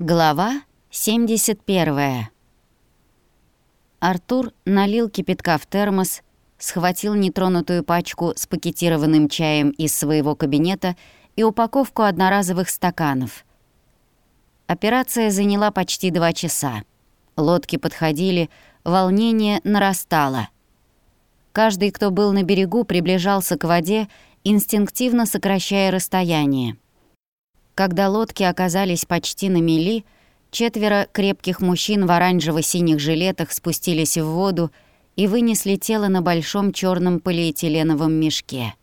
Глава 71. Артур налил кипятка в термос, схватил нетронутую пачку с пакетированным чаем из своего кабинета и упаковку одноразовых стаканов. Операция заняла почти два часа. Лодки подходили, волнение нарастало. Каждый, кто был на берегу, приближался к воде, инстинктивно сокращая расстояние. Когда лодки оказались почти на мели, четверо крепких мужчин в оранжево-синих жилетах спустились в воду и вынесли тело на большом черном полиэтиленовом мешке.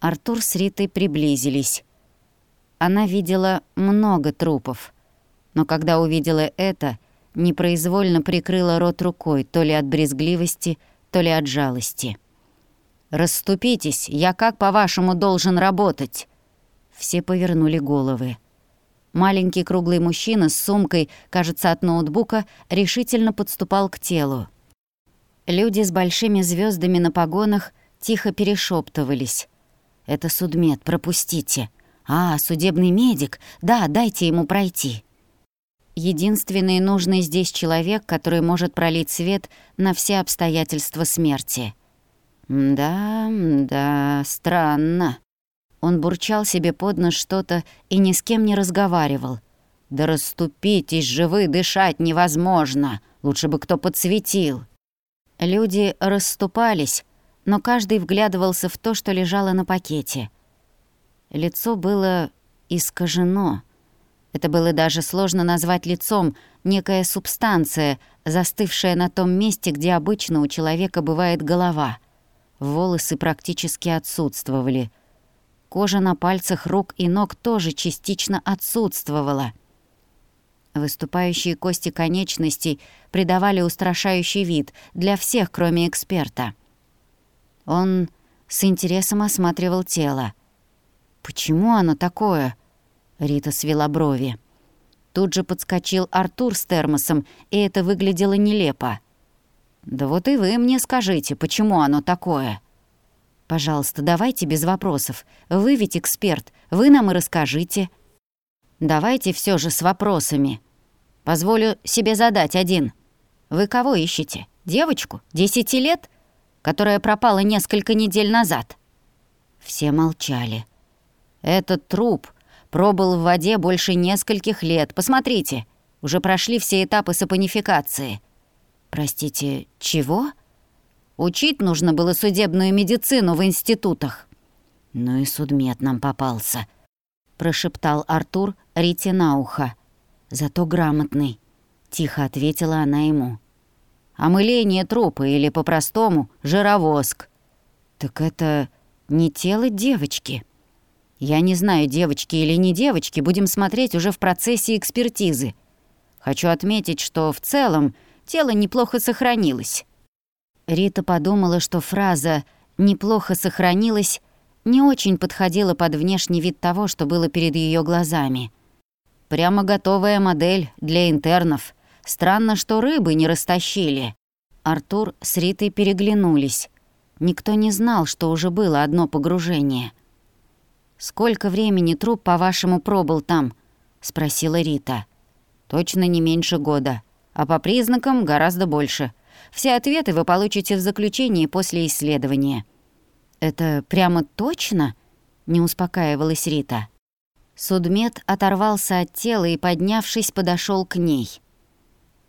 Артур с Ритой приблизились. Она видела много трупов, но когда увидела это, непроизвольно прикрыла рот рукой то ли от брезгливости, то ли от жалости. «Расступитесь, я как, по-вашему, должен работать?» Все повернули головы. Маленький круглый мужчина с сумкой, кажется, от ноутбука, решительно подступал к телу. Люди с большими звездами на погонах тихо перешептывались. «Это судмед, пропустите». «А, судебный медик? Да, дайте ему пройти». Единственный нужный здесь человек, который может пролить свет на все обстоятельства смерти. «Да, да, странно», он бурчал себе под нос что-то и ни с кем не разговаривал. «Да расступитесь же вы, дышать невозможно! Лучше бы кто подсветил!» Люди расступались, но каждый вглядывался в то, что лежало на пакете. Лицо было искажено. Это было даже сложно назвать лицом, некая субстанция, застывшая на том месте, где обычно у человека бывает голова. Волосы практически отсутствовали — Кожа на пальцах рук и ног тоже частично отсутствовала. Выступающие кости конечностей придавали устрашающий вид для всех, кроме эксперта. Он с интересом осматривал тело. «Почему оно такое?» Рита свела брови. Тут же подскочил Артур с термосом, и это выглядело нелепо. «Да вот и вы мне скажите, почему оно такое?» Пожалуйста, давайте без вопросов. Вы ведь эксперт, вы нам и расскажите. Давайте все же с вопросами. Позволю себе задать один. Вы кого ищете? Девочку? Десяти лет? Которая пропала несколько недель назад?» Все молчали. «Этот труп пробыл в воде больше нескольких лет. Посмотрите, уже прошли все этапы сапонификации». «Простите, чего?» Учить нужно было судебную медицину в институтах. «Ну и судмед нам попался», — прошептал Артур Рите на ухо. «Зато грамотный», — тихо ответила она ему. «Омыление трупа или, по-простому, жировоск». «Так это не тело девочки». «Я не знаю, девочки или не девочки, будем смотреть уже в процессе экспертизы. Хочу отметить, что в целом тело неплохо сохранилось». Рита подумала, что фраза «неплохо сохранилась» не очень подходила под внешний вид того, что было перед ее глазами. Прямо готовая модель для интернов. Странно, что рыбы не растащили. Артур с Ритой переглянулись. Никто не знал, что уже было одно погружение. «Сколько времени труп, по-вашему, пробыл там?» — спросила Рита. «Точно не меньше года, а по признакам гораздо больше», все ответы вы получите в заключении после исследования». «Это прямо точно?» — не успокаивалась Рита. Судмед оторвался от тела и, поднявшись, подошел к ней.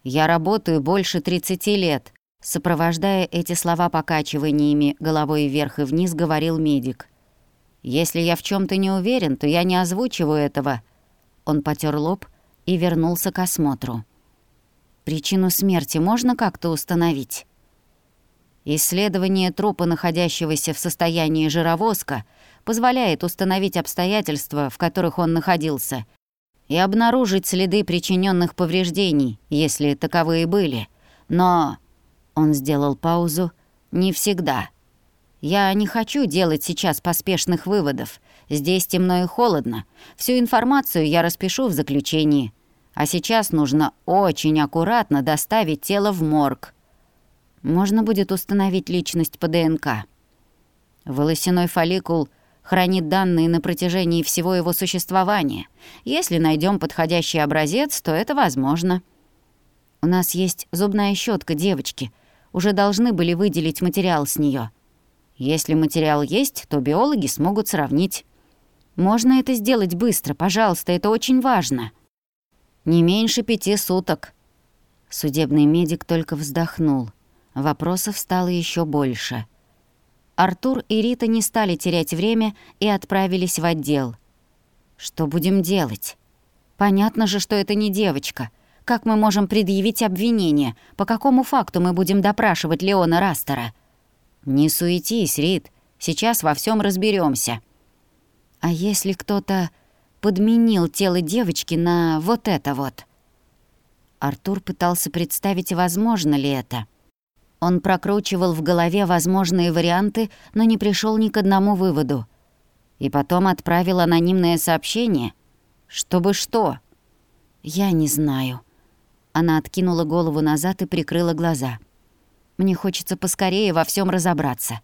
«Я работаю больше 30 лет», — сопровождая эти слова покачиваниями головой вверх и вниз, говорил медик. «Если я в чем то не уверен, то я не озвучиваю этого». Он потер лоб и вернулся к осмотру. Причину смерти можно как-то установить? Исследование трупа, находящегося в состоянии жировозка, позволяет установить обстоятельства, в которых он находился, и обнаружить следы причиненных повреждений, если таковые были. Но он сделал паузу. Не всегда. Я не хочу делать сейчас поспешных выводов. Здесь темно и холодно. Всю информацию я распишу в заключении. А сейчас нужно очень аккуратно доставить тело в морг. Можно будет установить личность по ДНК. Волосяной фолликул хранит данные на протяжении всего его существования. Если найдем подходящий образец, то это возможно. У нас есть зубная щетка девочки. Уже должны были выделить материал с нее. Если материал есть, то биологи смогут сравнить. Можно это сделать быстро, пожалуйста, это очень важно. Не меньше пяти суток. Судебный медик только вздохнул. Вопросов стало еще больше. Артур и Рита не стали терять время и отправились в отдел. Что будем делать? Понятно же, что это не девочка. Как мы можем предъявить обвинение? По какому факту мы будем допрашивать Леона Растера? Не суетись, Рит. Сейчас во всем разберемся. А если кто-то подменил тело девочки на вот это вот? Артур пытался представить, возможно ли это. Он прокручивал в голове возможные варианты, но не пришел ни к одному выводу. И потом отправил анонимное сообщение. Чтобы что? Я не знаю. Она откинула голову назад и прикрыла глаза. Мне хочется поскорее во всем разобраться.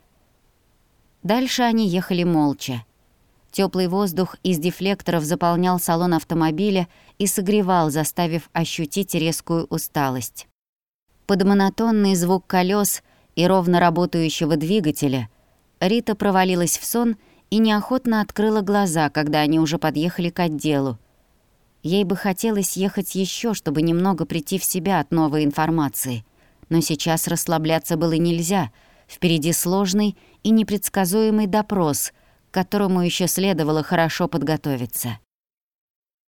Дальше они ехали молча. Теплый воздух из дефлекторов заполнял салон автомобиля и согревал, заставив ощутить резкую усталость. Под монотонный звук колес и ровно работающего двигателя Рита провалилась в сон и неохотно открыла глаза, когда они уже подъехали к отделу. Ей бы хотелось ехать еще, чтобы немного прийти в себя от новой информации. Но сейчас расслабляться было нельзя. Впереди сложный и непредсказуемый допрос — к которому еще следовало хорошо подготовиться.